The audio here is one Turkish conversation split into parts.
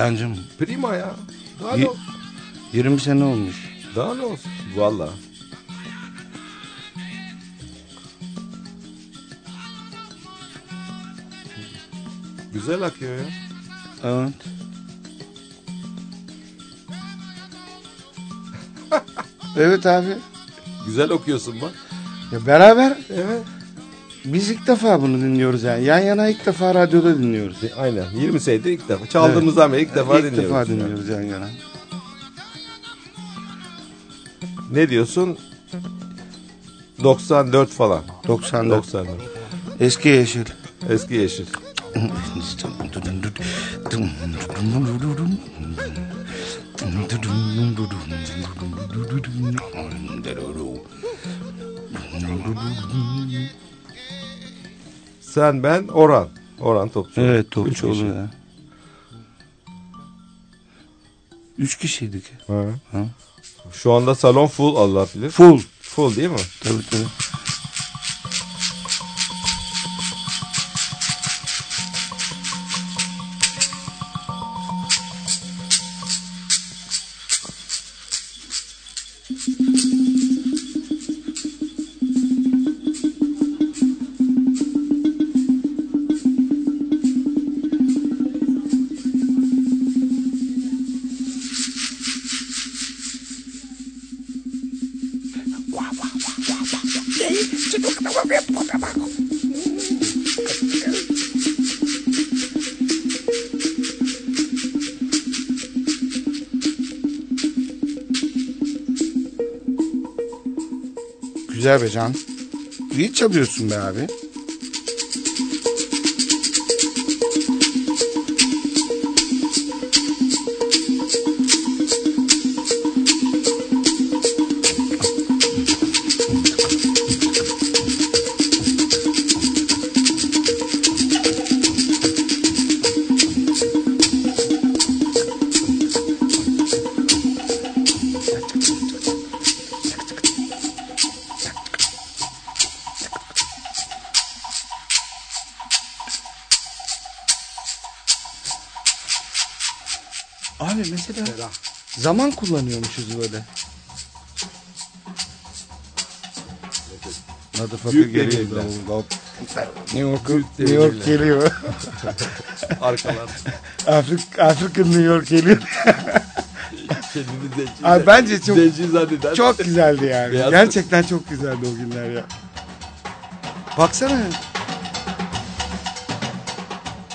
Cancım Prima ya. Daha ne olsun? 20 sene olmuş. Daha ne olsun? Valla. Güzel akıyor ya. Evet. evet abi. Güzel okuyorsun bak. Ya beraber Evet. Biz ilk defa bunu dinliyoruz yani. Yan yana ilk defa radyoda dinliyoruz. Aynen. 20 senedir ilk defa. Çaldığımızdan beri ilk defa ilk dinliyoruz. defa dinliyoruz yan yana. Ne diyorsun? 94 falan. 94. 94. Eski yeşil. Eski yeşil. Sen ben Orhan. Orhan Topçu. Evet Üç topçu kişi. oluyor ya. Üç kişiydik. Ha. Ha. Şu anda salon full Allah bilir. Full. Full değil mi? Tabii tabii. Güzel be Can. İyi çalıyorsun be. Abi zaman kullanıyormuşuz böyle. Motherfucker Büyük geliyor. New York, New York devirler. geliyor. Arkalar. Afrik, Afrika New York geliyor. Kendini zenci. Abi bence çok Zenci zanneden. çok güzeldi yani. Beyaz- Gerçekten çok güzeldi o günler ya. Baksana.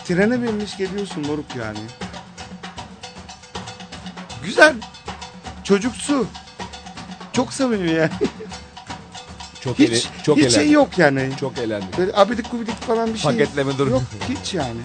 Trene binmiş geliyorsun moruk yani. Güzel. Çocuksu. Çok samimi yani. Çok, Hiç, ele, çok hiç eğlendik. şey yok yani. Çok eğlendik. Böyle abidik gubidik falan bir şey Paketleme durumu. yok. Hiç yani.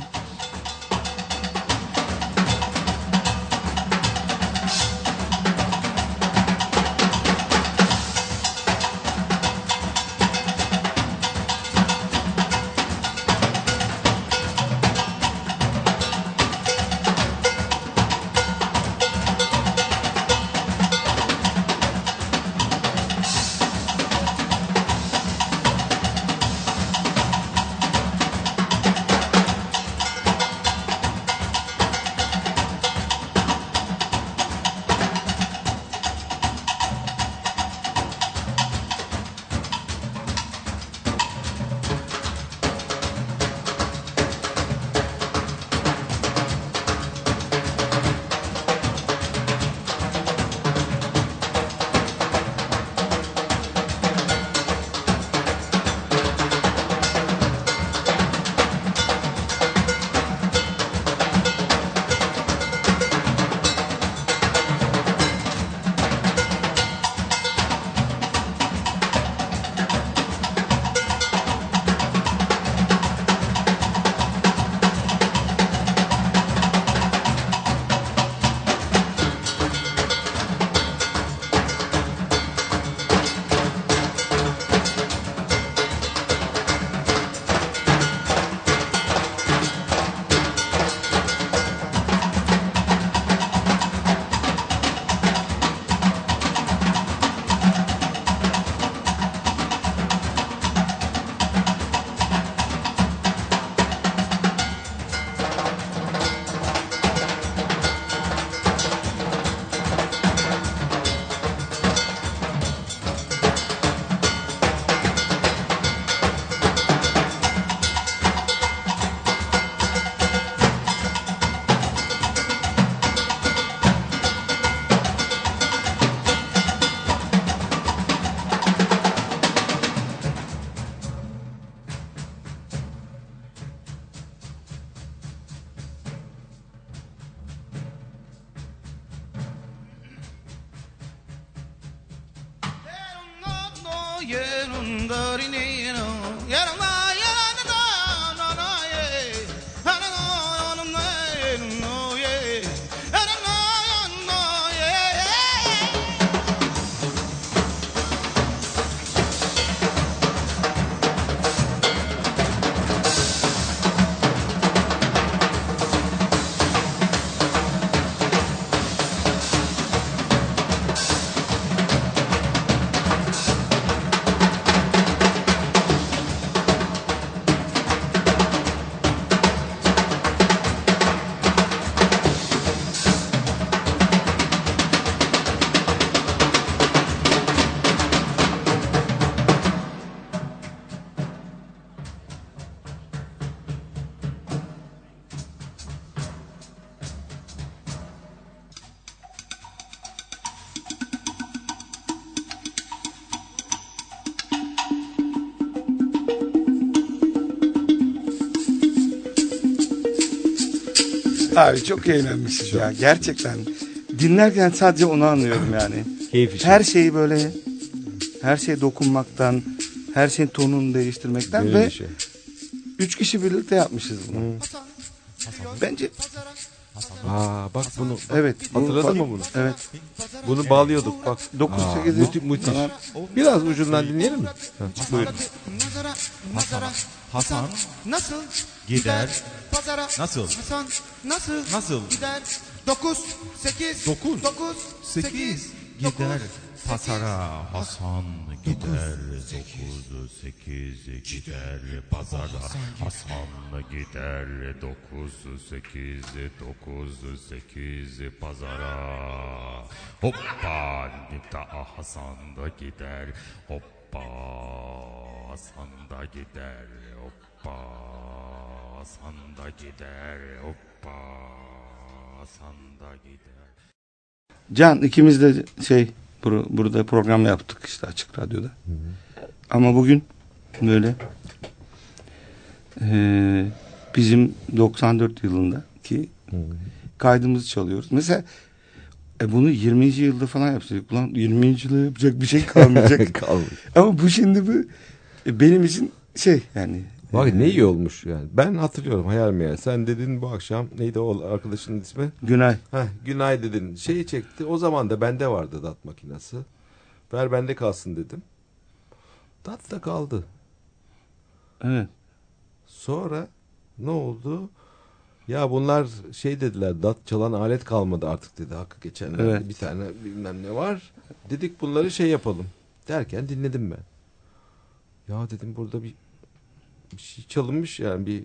Abi çok eğlenmişiz ya gerçekten. Dinlerken sadece onu anlıyorum yani. Keyif için. Her şeyi böyle her şeye dokunmaktan, her şeyin tonunu değiştirmekten Gönül ve işi. üç kişi birlikte yapmışız bunu. Bence Aa bak bunu. evet. bu- Hatırladın mı bunu? Evet. Bunu bağlıyorduk bak. 9 Aa, 8 müthi- müthiş. Biraz ucundan dinleyelim mi? Buyurun. Hasan, Nasıl? gider. Pazara? Nasıl? Hasan nasıl? Nasıl? gider? 9 8 Dokuz, 9 8 8 gider. Pazara. Hasan gider. 9 8 gider. Pazara. Hasan gider. 9 8 9 8 pazara. Hoppa. Nita Hasan da gider. Hoppa. Hasan da gider Hoppa Hasan da gider Hoppa Hasan da gider Can ikimiz de şey bur- burada program yaptık işte açık radyoda. Ama bugün böyle eee, bizim 94 yılındaki kaydımızı çalıyoruz. Mesela e, bunu 20. yılda falan yapsaydık. Ulan 20. yılda yapacak bir şey kalmayacak. Kalmış. Ama bu şimdi bu e, benim için şey yani. Bak ne iyi olmuş yani. Ben hatırlıyorum hayal meyal. Sen dedin bu akşam neydi o arkadaşının ismi? Günay. Heh, Günay dedin. Şeyi çekti. O zaman da bende vardı dat makinesi. Ver bende kalsın dedim. Dat da kaldı. Evet. Sonra ne oldu? Ya bunlar şey dediler dat çalan alet kalmadı artık dedi hakkı geçenlerde Evet. bir tane bilmem ne var. Dedik bunları şey yapalım. Derken dinledim ben. Ya dedim burada bir, çalınmış yani bir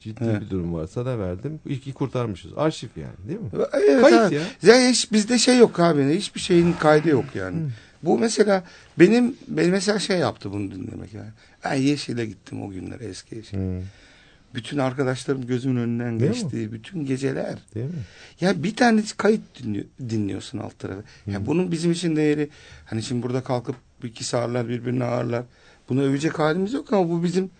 ciddi Evet. bir durum var. Sana verdim. İlki kurtarmışız. Arşiv yani değil mi? Evet, Kayıt abi. ya. Ya hiç bizde şey yok abi. Hiçbir şeyin kaydı yok yani. Bu mesela benim benim mesela şey yaptı bunu dinlemek yani. Ben Yeşil'e gittim o günler eski Yeşil. Hı. Bütün arkadaşlarım gözümün önünden Değil mi? geçti. Bütün geceler. Değil mi? Ya bir tane kayıt dinliyor, dinliyorsun alt tarafı. Ya bunun bizim için değeri hani şimdi burada kalkıp iki sağırlar birbirini ağırlar. Bunu övecek halimiz yok ama bu bizim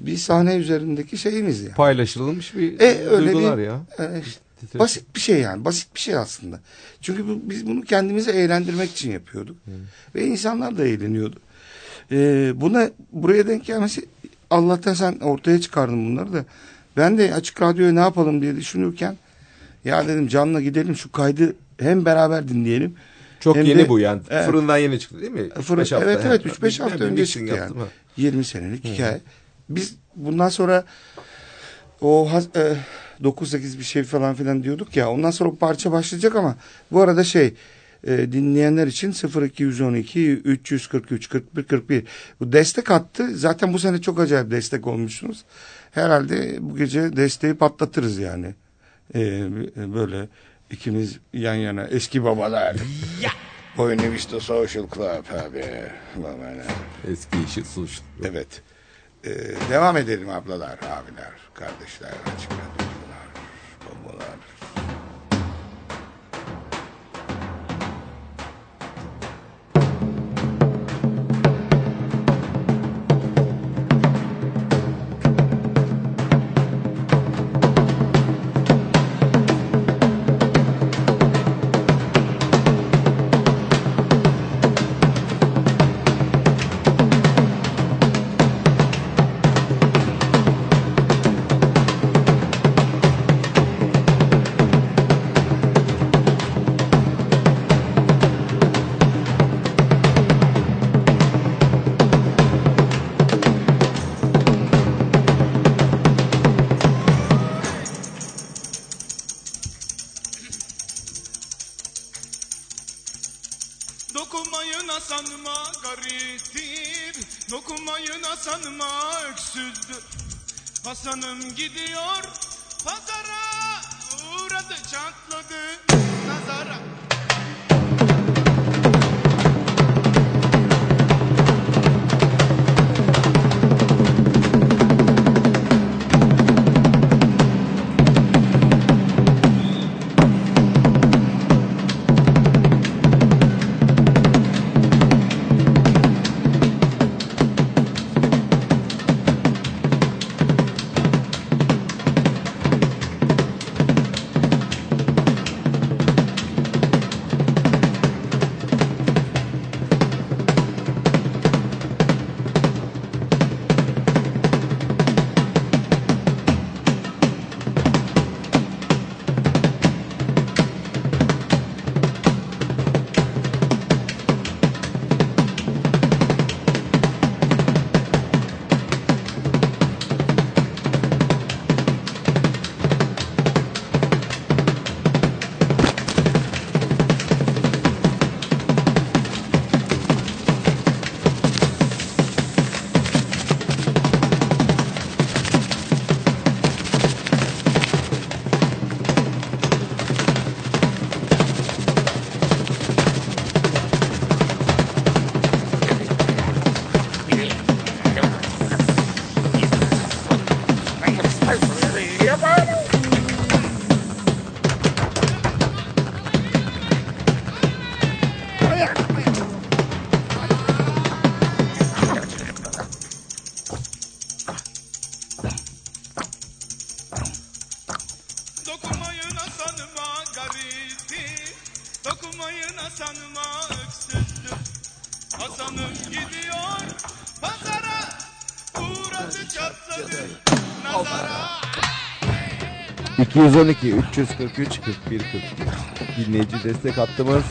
bir sahne üzerindeki şeyimiz ya. Paylaşılmış bir E, öyle duygular bir- ya. E, işte Basit bir şey yani. Basit bir şey aslında. Çünkü bu, biz bunu kendimizi eğlendirmek için yapıyorduk. Ve insanlar da eğleniyordu. Ee, buna buraya denk gelmesi Allah'tan sen ortaya çıkardın bunları da. Ben de açık radyoya ne yapalım diye düşünürken ya dedim Can'la gidelim şu kaydı hem beraber dinleyelim. Çok Hem yeni de- bu yani. Evet. Fırından yeni çıktı değil mi? Fırın- evet evet He. 3-5 hafta önce çıktı yaptım, yani. ha. 20 senelik hikaye. Biz bundan sonra o e, 9-8 bir şey falan filan diyorduk ya. Ondan sonra o parça başlayacak ama bu arada şey e, dinleyenler için 0212 343 41 41 bu destek attı. Zaten bu sene çok acayip destek olmuşsunuz. Herhalde bu gece desteği patlatırız yani. E, e, böyle ikimiz yan yana eski babalar. Buena Vista Social Club abi. Eski işi suç. Evet. Ee, devam edelim ablalar, abiler, kardeşler, açık radyocular, babalar. 212 343 41 40 dinleyici destek hattımız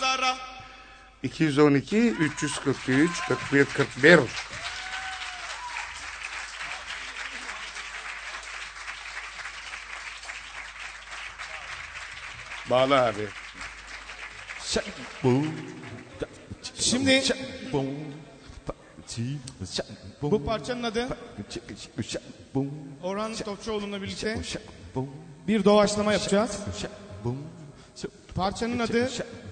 nazara 212 343 41 41 Bağla abi. Şimdi bu parçanın adı? Orhan Topçuoğlu'nla birlikte bir doğaçlama yapacağız. Parçanın adı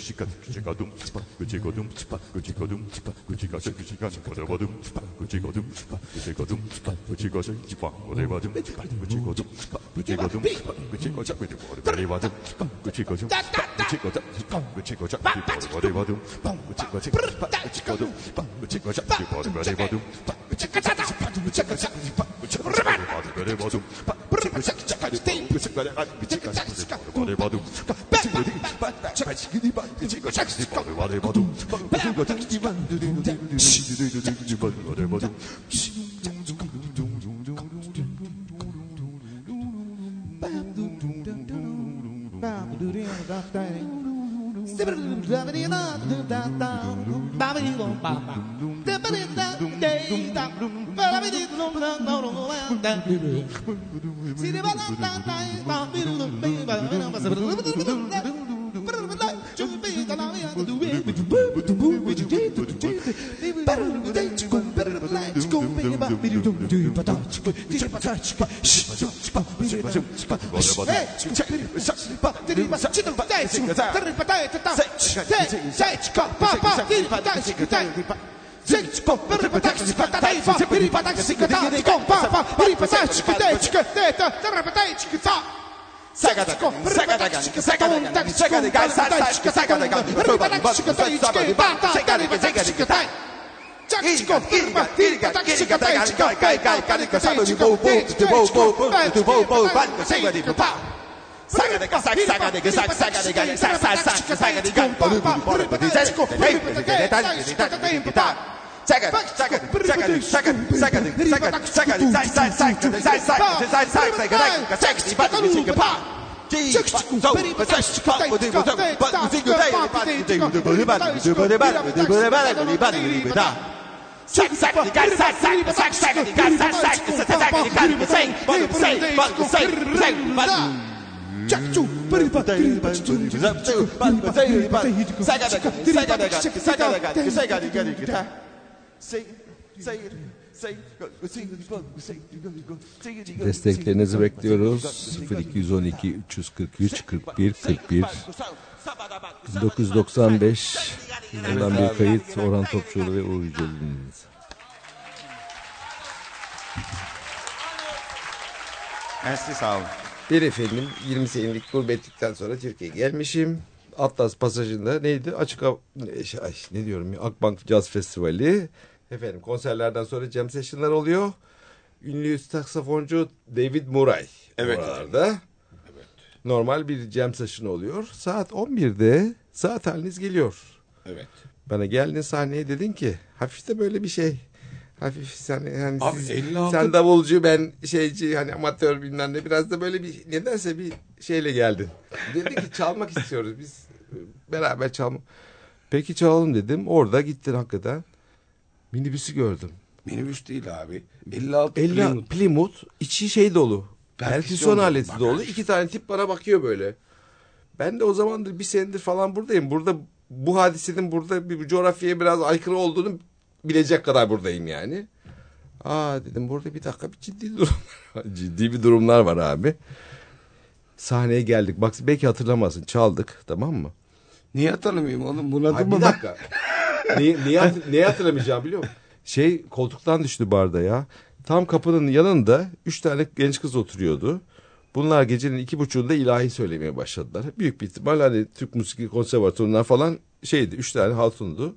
그지가 그지가둠 스파 그지거둠 스파 그지거둠 스파 그지가세 그지가 거대거둠 스파 그지거둠 스파 그지거둠 스파 그지거세 지방 거대거둠 스파 그지거둠 스파 그지거둠 스파 그지거자 거대거둠 스파 그지거둠 스파 그지거자 스파 그지거자 거대거둠 스파 그지거자 스파 그지거둠 스파 그지거자 거대거둠 스파 그지거자 스파 그지거자 스파 그지거자 거대거둠 스파 그지거자 거대거둠 스파 그지거자 거대거둠 스파 Sibir, Second, Kirka, kirka, kirka, kirka, tägan kai, kai, kai, karikka, saduni, pou, pou, tutu, pou, pou, pou, tutu, pou, pou, pannu, seivani, pau. Sagade, kasak, sagade, kasak, sagade, kai, sak, sak, sak, sagade, kai, polu, polu, polu, polu, sesku, hei, tene, tan, tene, tan, tene, tan. Sagade, sagade, sagade, sagade, sagade, sagade, sagade, sai, sai, sai, sai, sai, sai, sai, sai, kai, seksi, patu, singa, pau. Tiipa, Sack, sack, the guy, sack, sack, the sack, sack, the guy, sack, sack, the sack, the guy, the same, but the same, but the same, same, but Çakçu, pırıpa, pırıpa, çuçu, zapçu, pırıpa, pırıpa, sagadaga, sagadaga, sagadaga, sagadaga, Say, say, Desteklerinizi bekliyoruz. 0212 343 41 41 995 Buradan bir kayıt Orhan Topçuoğlu ve Uğur Yücel'i dinlediniz. Sağ olun. Bir efendim 20 senelik gurbetlikten sonra Türkiye'ye gelmişim. Atlas pasajında neydi? Açık şey, ay, ne diyorum ya Akbank Caz Festivali. Efendim konserlerden sonra jam session'lar oluyor. Ünlü saksafoncu David Murray. Evet. Oralarda. Evet. Normal bir jam session oluyor. Saat 11'de saat haliniz geliyor. Evet. Bana geldin sahneye dedin ki hafif de böyle bir şey hafif sen yani Abi, siz, 56... sen davulcu ben şeyci hani amatör bilmem ne biraz da böyle bir nedense bir şeyle geldin. Dedi ki çalmak istiyoruz biz beraber çalma. Peki çalalım dedim. Orada gittin hakikaten. Minibüsü gördüm. Minibüs değil abi. 56 50, Plymouth. Plymouth içi şey dolu. Perküsyon aleti bakar. dolu. İki tane tip bana bakıyor böyle. Ben de o zamandır bir senedir falan buradayım. Burada bu hadisenin burada bir coğrafyaya biraz aykırı olduğunu bilecek kadar buradayım yani. Aa dedim burada bir dakika bir ciddi durum ciddi bir durumlar var abi. Sahneye geldik. Bak belki hatırlamazsın. Çaldık tamam mı? Niye hatırlamayayım oğlum? Bunadım mı? Bir dakika. niye, niye, niye hatırlamayacağım biliyor musun? Şey koltuktan düştü barda ya. Tam kapının yanında üç tane genç kız oturuyordu. Bunlar gecenin iki buçuğunda ilahi söylemeye başladılar. Büyük bir ihtimal hani Türk Müzik Konservatuvarı'ndan falan şeydi. Üç tane hatundu.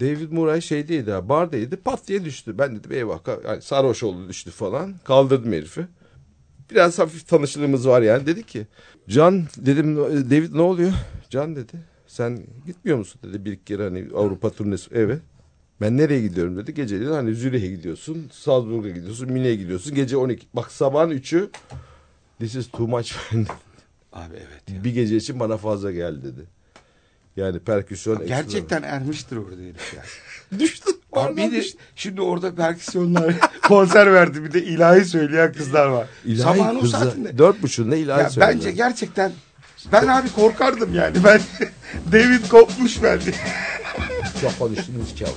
David Murray şeydeydi ha bardaydı pat diye düştü. Ben dedim eyvah yani sarhoş oldu düştü falan. Kaldırdım herifi. Biraz hafif tanışlığımız var yani. Dedi ki Can dedim David ne oluyor? Can dedi sen gitmiyor musun dedi bir kere hani Avrupa turnesi eve. Ben nereye gidiyorum dedi. Geceliğin hani Zürih'e gidiyorsun, Salzburg'a gidiyorsun, Münih'e gidiyorsun. Gece 12. Bak sabahın 3'ü This is too much. Abi evet. Ya. Bir gece için bana fazla geldi dedi. Yani perküsyon Abi. Gerçekten ermiştir orada herif ya. düştü. Abi de şimdi orada perküsyonlar konser verdi. Bir de ilahi söyleyen kızlar var. İlahi Sabahın kızlar, o saatinde. Dört buçuğunda ilahi söylüyor. Bence gerçekten ben abi korkardım yani. Ben David kopmuş bence. Çok konuştunuz ki abi.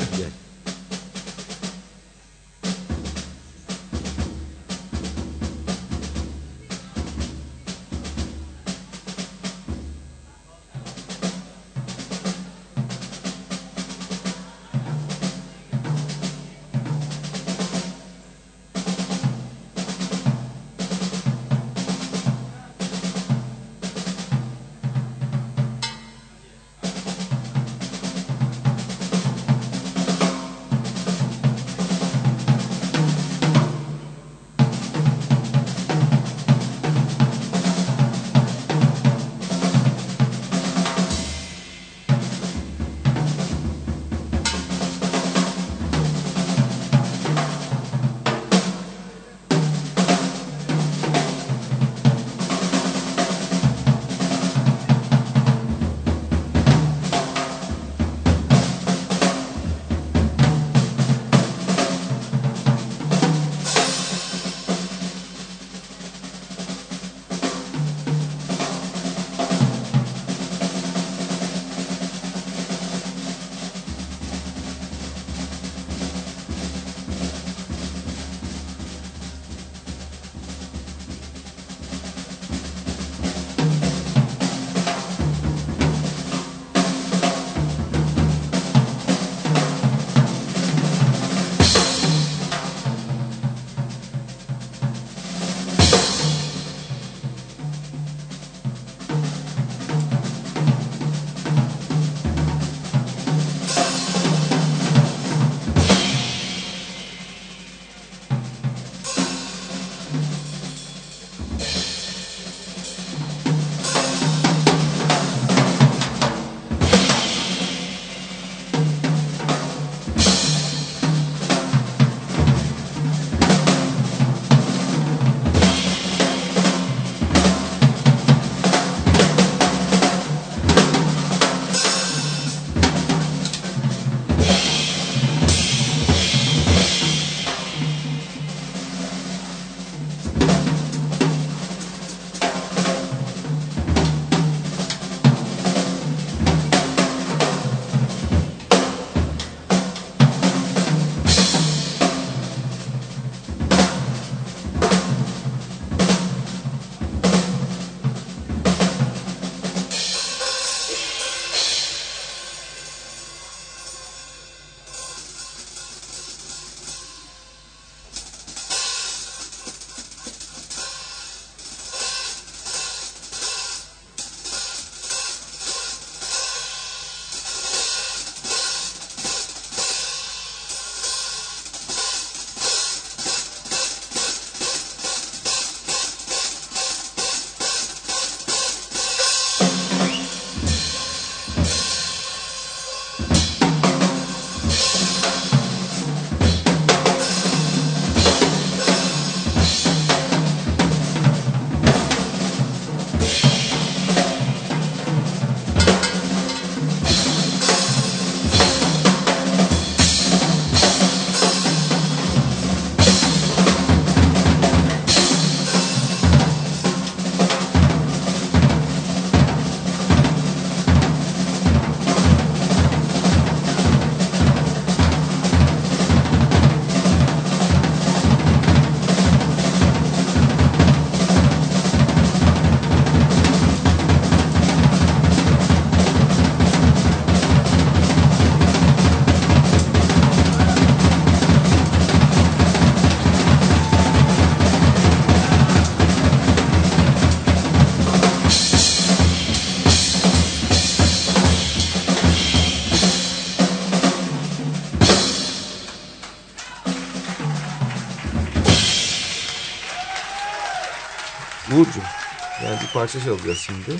Parça çalacağız şimdi.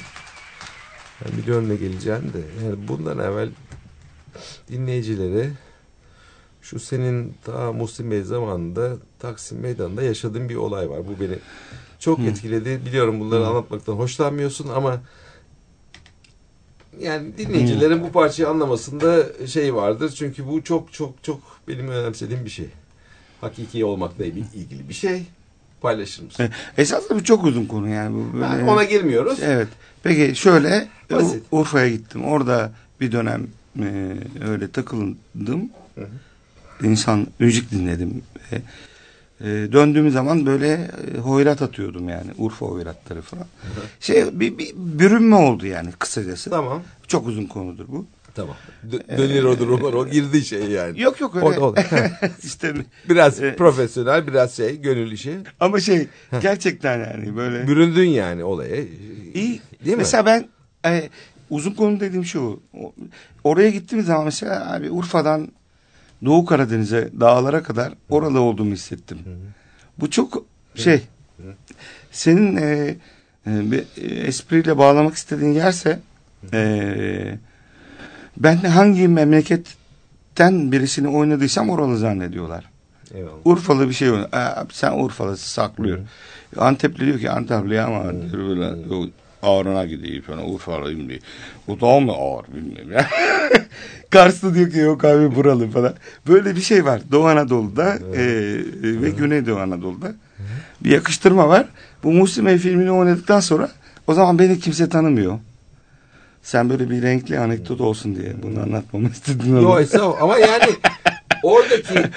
Ben biliyorum ne geleceğini de. Yani bundan evvel dinleyicilere şu senin ta Muhsin Bey zamanında Taksim Meydanı'nda yaşadığın bir olay var. Bu beni çok etkiledi. Biliyorum bunları anlatmaktan hoşlanmıyorsun ama yani dinleyicilerin bu parçayı anlamasında şey vardır. Çünkü bu çok çok çok benim önemsediğim bir şey. Hakiki olmakla ilgili bir şey. Paylaşır mısın? E, Esas da bu çok uzun konu yani. Bu böyle, Ha, ona girmiyoruz. Evet. Peki şöyle Basit. Urfa'ya gittim. Orada bir dönem e, öyle takıldım. İnsan müzik dinledim. E, e, döndüğüm zaman böyle e, hoyrat atıyordum yani. Urfa hoyratları falan. Şey bir, bir bürünme oldu yani kısacası. Tamam. Çok uzun konudur bu. Tamam. Dö- dönür o durum o girdi şey yani. Yok yok öyle. O o işte Biraz E, profesyonel, biraz şey, gönül işi. ama şey gerçekten yani böyle Büründün yani olaya. İyi. Değil mi? mesela ben e, uzun konu dediğim şu. Oraya gittiğim zaman mesela abi Urfa'dan Doğu Karadeniz'e dağlara kadar orada olduğumu hissettim. Bu çok şey. Senin e, e, bir e, espriyle bağlamak istediğin yerse e, ben hangi memleketten birisini oynadıysam oralı zannediyorlar. Eyvallah. Urfalı bir şey oynuyor. Aa, sen Urfalı saklıyor. Antepli diyor ki Antepli ama diyor böyle ağrına gideyim falan Urfalıyım diye. O daha mı ağır bilmiyorum ya. Karslı diyor ki yok abi buralı falan. Böyle bir şey var Doğu Anadolu'da e, e, ve Güneydoğu Anadolu'da. Bir yakıştırma var. Bu Bey filmini oynadıktan sonra o zaman beni kimse tanımıyor. Sen böyle bir renkli anekdot olsun diye bunu anlatmamı istedin. Yok estağfurullah. ama yani oradaki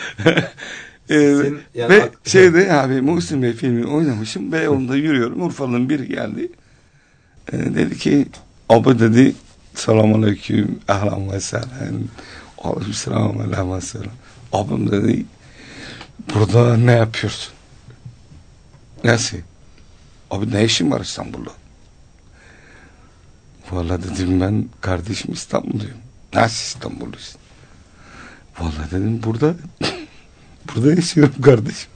Ee, Senin- yani ve şeyde abi Muhsin Bey filmini oynamışım. Beyoğlu'nda yürüyorum. Urfalı'nın biri geldi. Ee, dedi ki abi dedi selamun aleyküm ahlan ve sehlen aleyküm selam ve selam abim dedi burada ne yapıyorsun nasıl abi ne işin var İstanbul'da Vallahi dedim ben kardeşim İstanbulluyum nasıl İstanbulluysun Vallahi dedim burada burada yaşıyorum kardeşim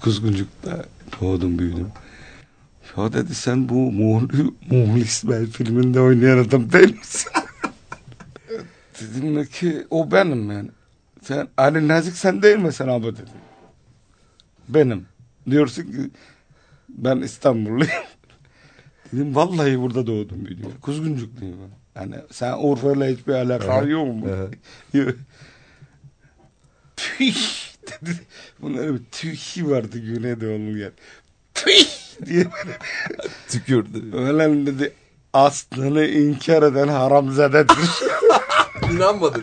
Kuzguncuk'ta doğdum büyüdüm ya dedi sen bu Muhli, Muhlis Bey filminde oynayan adam değil misin? Dedim ki o benim yani. Sen Ali Nazik sen değil misin abi dedim. Benim. Diyorsun ki ben İstanbulluyum. Dedim vallahi burada doğdum büyüdüm. Kuzguncukluyum ben. Yani sen Urfa'yla hiçbir alakan yok mu? Tüh dedi. Bunların bir tühi vardı Güneydoğu'nun yer. Tüh diye böyle tükürdü. Ölen dedi aslını inkar eden haramzadedir. İnanmadı.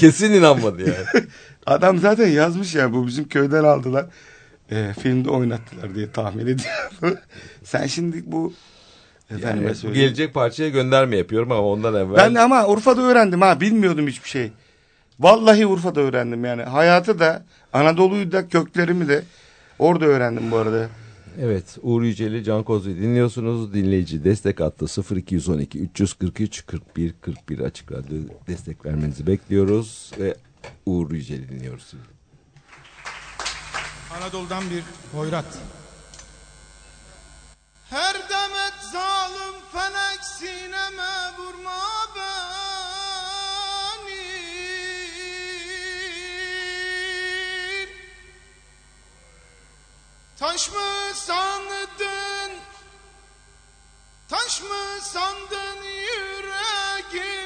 Kesin inanmadı yani. Adam zaten yazmış ya bu bizim köyden aldılar. E, filmde oynattılar diye tahmin ediyorum. Sen şimdi bu efendime Yani söyleyeyim. gelecek parçaya gönderme yapıyorum ama ondan evvel. Ben ama Urfa'da öğrendim ha bilmiyordum hiçbir şey. Vallahi Urfa'da öğrendim yani. Hayatı da Anadolu'yu da köklerimi de orada öğrendim bu arada. Evet Uğur Yücel'i Can Kozlu'yu dinliyorsunuz. Dinleyici destek hattı 0212 343 41 41 açık radyo destek vermenizi bekliyoruz. Ve Uğur Yücel'i dinliyoruz. Anadolu'dan bir hoyrat. Her demet zalim felek sineme vurma beni. Taş mı sandın? Taş mı sandın yüreğim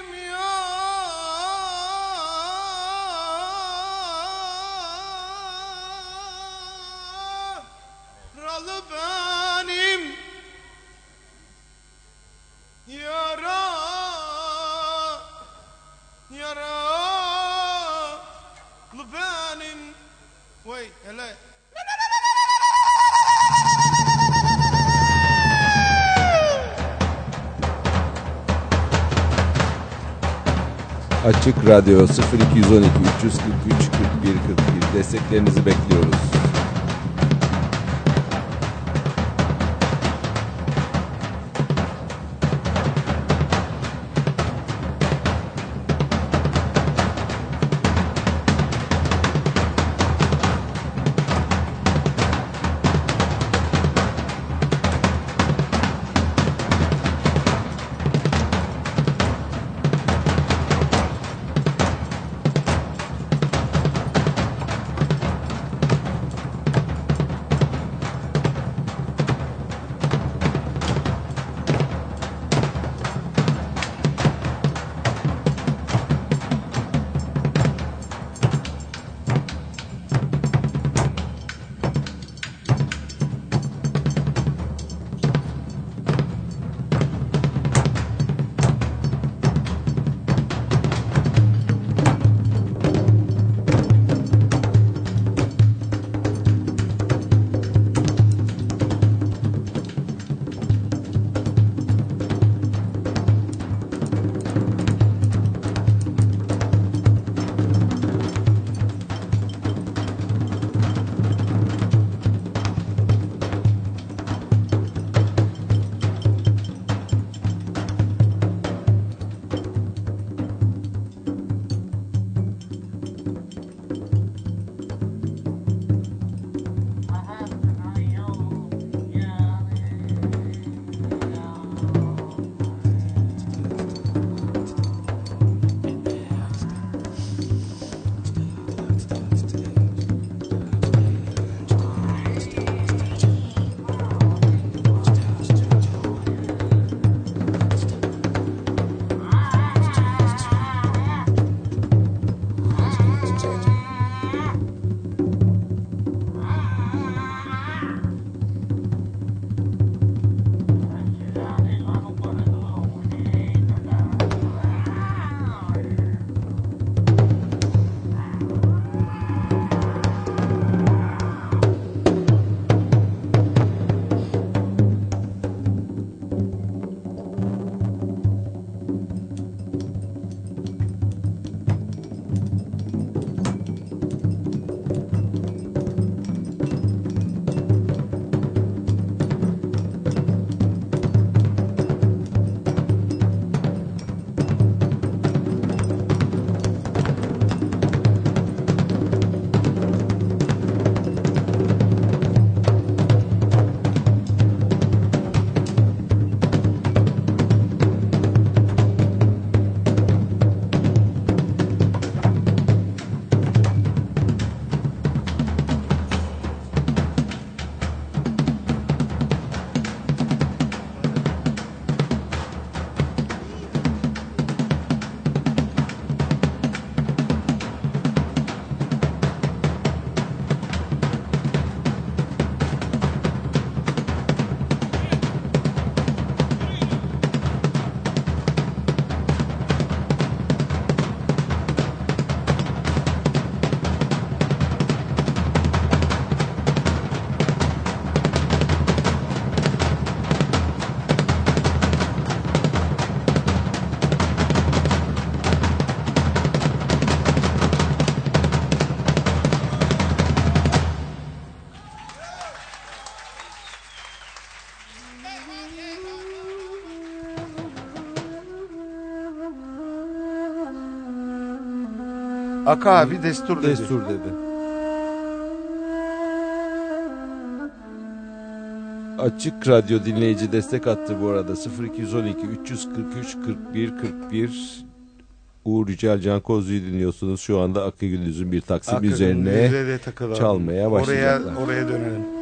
Vay hele Açık Radyo 0212 343 41 41 desteklerinizi bekliyoruz. Aka abi destur dedi. Destur dedi. Açık Radyo dinleyici destek attı bu arada 0212 343 41 41 Uğur Yücel Can Kozlu'yu dinliyorsunuz. Şu anda Akı Gündüz'ün bir taksim Aka üzerine çalmaya başlayacaklar. Oraya, oraya dönelim.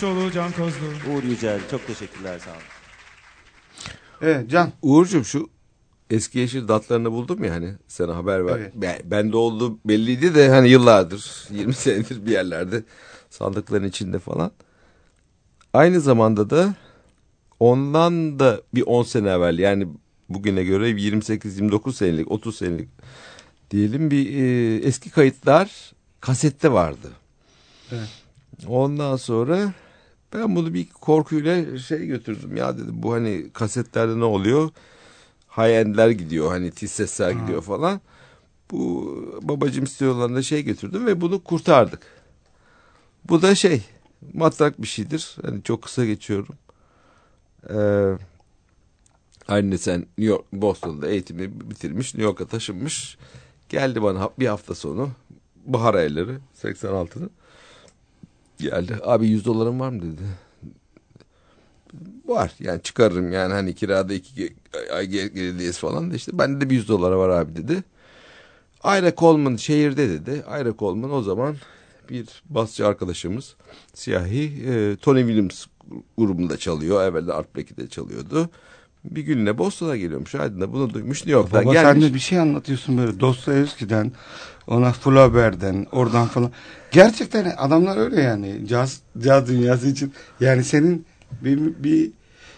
Topçuoğlu, Can Kozlu. Uğur Yücel çok teşekkürler sağ olun. Evet Can. Uğur'cum şu eski yeşil datlarını buldum ya hani sana haber ver. Evet. Ben, bende olduğu belliydi de hani yıllardır 20 senedir bir yerlerde sandıkların içinde falan. Aynı zamanda da ondan da bir 10 sene evvel yani bugüne göre 28-29 senelik 30 senelik diyelim bir e, eski kayıtlar kasette vardı. Evet. Ondan sonra ben bunu bir korkuyla şey götürdüm ya dedim bu hani kasetlerde ne oluyor? High end'ler gidiyor hani tiz sesler gidiyor falan. Bu babacım stüdyolarında şey götürdüm ve bunu kurtardık. Bu da şey matrak bir şeydir. Hani çok kısa geçiyorum. Ee, anne sen New York, Boston'da eğitimi bitirmiş. New York'a taşınmış. Geldi bana bir hafta sonu. Bahar ayları 86'nın. Geldi. Abi 100 dolarım var mı dedi. Var yani çıkarırım yani hani kirada iki ay gerideyiz falan da işte bende de bir 100 dolara var abi dedi. Ayra Coleman şehirde dedi. Ayra Coleman o zaman bir basçı arkadaşımız siyahi e, Tony Williams grubunda çalıyor. Evvelde Art Blakey'de çalıyordu. Bir gününe Boston'a geliyormuş. Aydın'da bunu duymuş. New York'tan Baba gelmiş. sen de bir şey anlatıyorsun böyle Dostoyevski'den, ona Flaubert'den, oradan falan. Gerçekten adamlar öyle yani. Caz, caz dünyası için. Yani senin bir, bir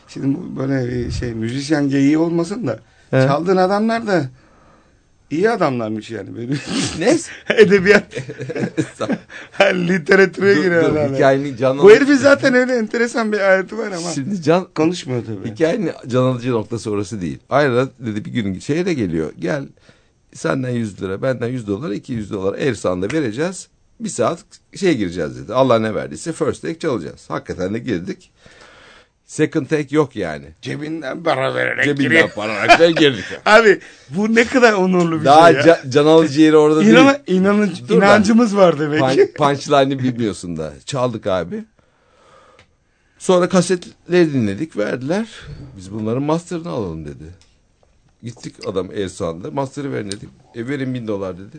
şimdi böyle şey müzisyen geyiği olmasın da He. çaldığın adamlar da iyi adamlarmış yani. Böyle ne? edebiyat literatüre Dur, giriyor dur, adam. hikayenin canlı... Bu herifin zaten öyle enteresan bir hayatı var ama Şimdi can konuşmuyor tabii. Hikayenin can alıcı noktası orası değil. Ayra dedi bir gün şehre geliyor. Gel senden 100 lira benden 100 dolar 200 dolar Ersan'da vereceğiz. Bir saat şey gireceğiz dedi. Allah ne verdiyse first take çalacağız. Hakikaten de girdik. Second take yok yani. Cebinden para vererek Cebinden giriyor. para vererek girdik. Abi bu ne kadar onurlu bir Daha şey ya. ca- can alıcı yeri orada İnan, değil. inanın, Dur inancımız var demek ki. Pun- punchline'ı bilmiyorsun da. Çaldık abi. Sonra kasetleri dinledik verdiler. Biz bunların master'ını alalım dedi. Gittik adam Ersan'da master'ı verin dedik. E verin bin dolar dedi.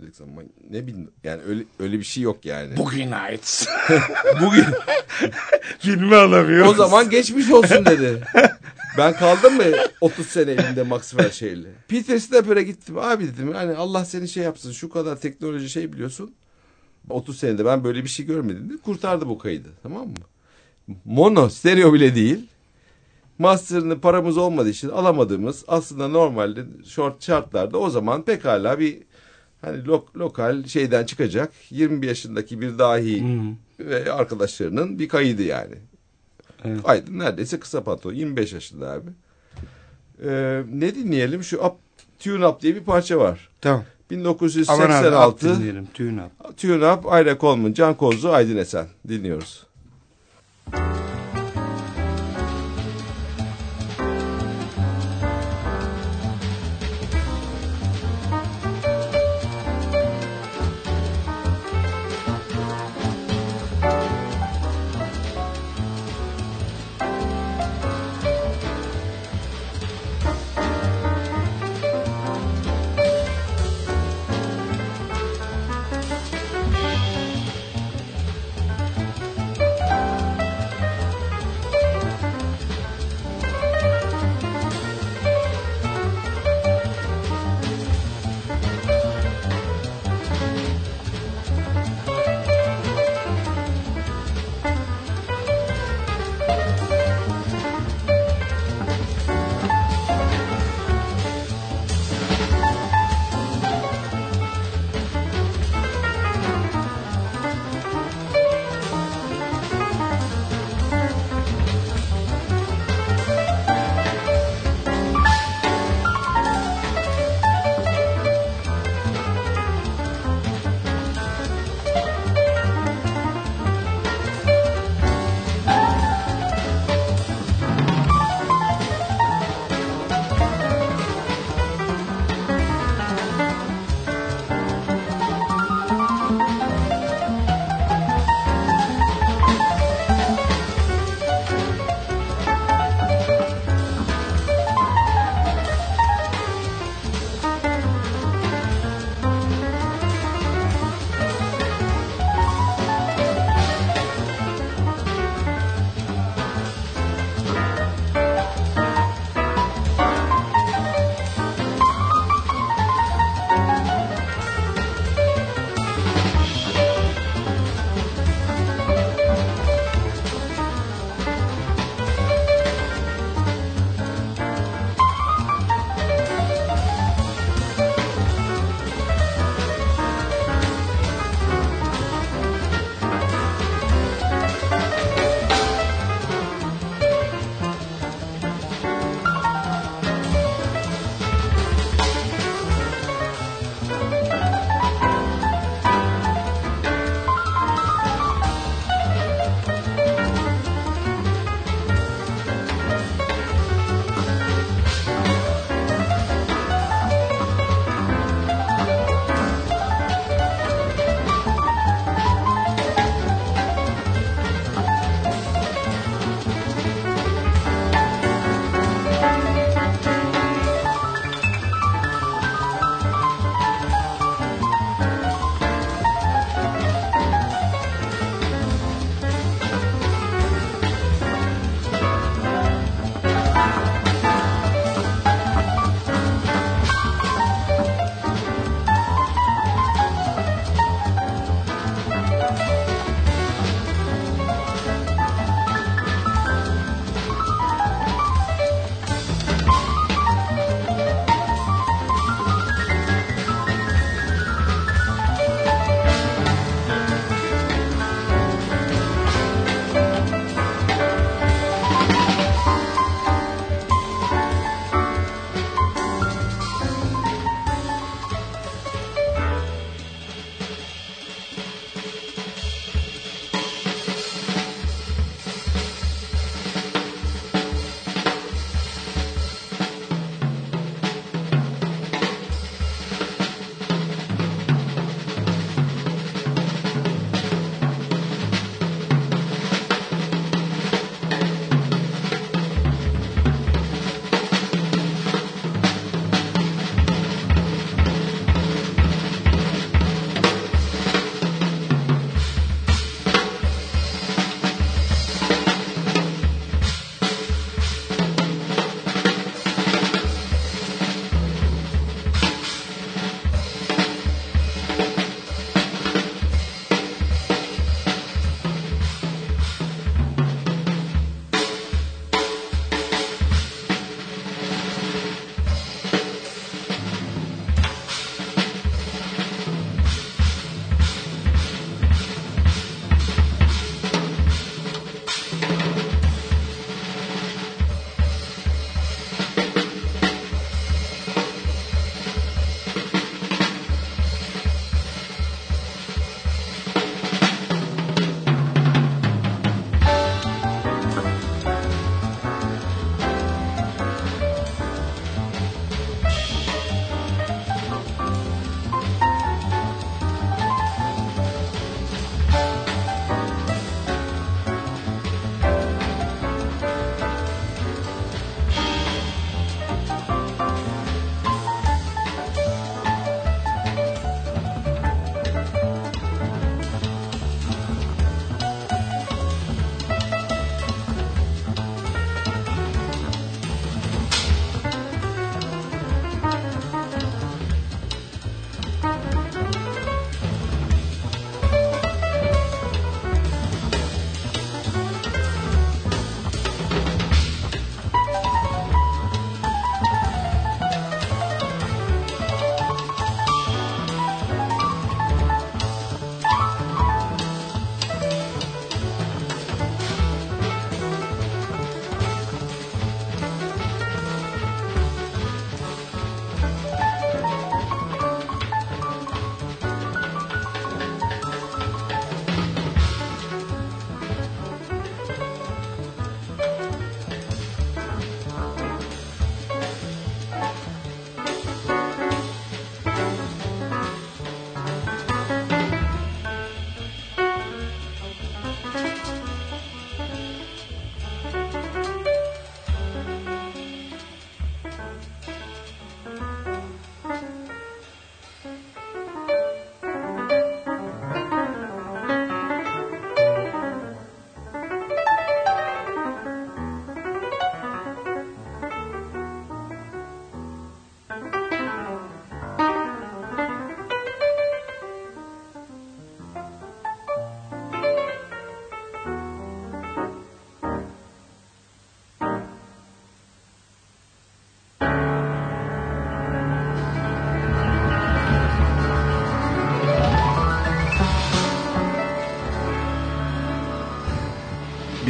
Dedik ama ne bin yani öyle öyle bir şey yok yani. Bugün ait. Bugün Filmi alamıyoruz. o zaman geçmiş olsun dedi. Ben kaldım mı 30 sene elinde Maxwell şeyle. Peter Snapper'e gittim. Abi dedim hani Allah seni şey yapsın şu kadar teknoloji şey biliyorsun. 30 senede ben böyle bir şey görmedim dedi. Kurtardı bu kaydı tamam mı? Mono stereo bile değil. Master'ını paramız olmadığı için alamadığımız aslında normalde short şartlarda o zaman pekala bir hani lok- lokal şeyden çıkacak 21 yaşındaki bir dahi Hmm. ve arkadaşlarının bir kaydı yani. Evet. Aydın neredeyse kısa pantolon 25 yaşında abi. Ee, ne dinleyelim şu up, Tune Up diye bir parça var. Tamam. Aman abi, 1986 at dinleyelim. Tune up. Tune Up Ayra Coleman, Can Kozlu, Aydın Esen dinliyoruz. Thank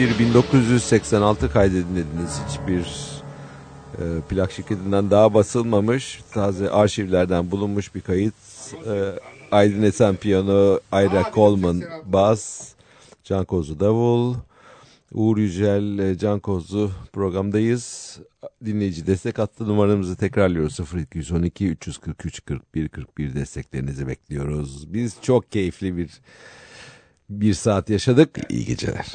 bir 1986 kaydedildiğiniz hiçbir e, plak şirketinden daha basılmamış taze arşivlerden bulunmuş bir kayıt. E, Aydın Esen piyano, Ayra Coleman bas, Can Kozlu davul, Uğur Yücel, e, Can Kozlu programdayız. Dinleyici destek hattı numaramızı tekrarlıyoruz 0212 343 41 41 desteklerinizi bekliyoruz. Biz çok keyifli bir bir saat yaşadık. İyi geceler.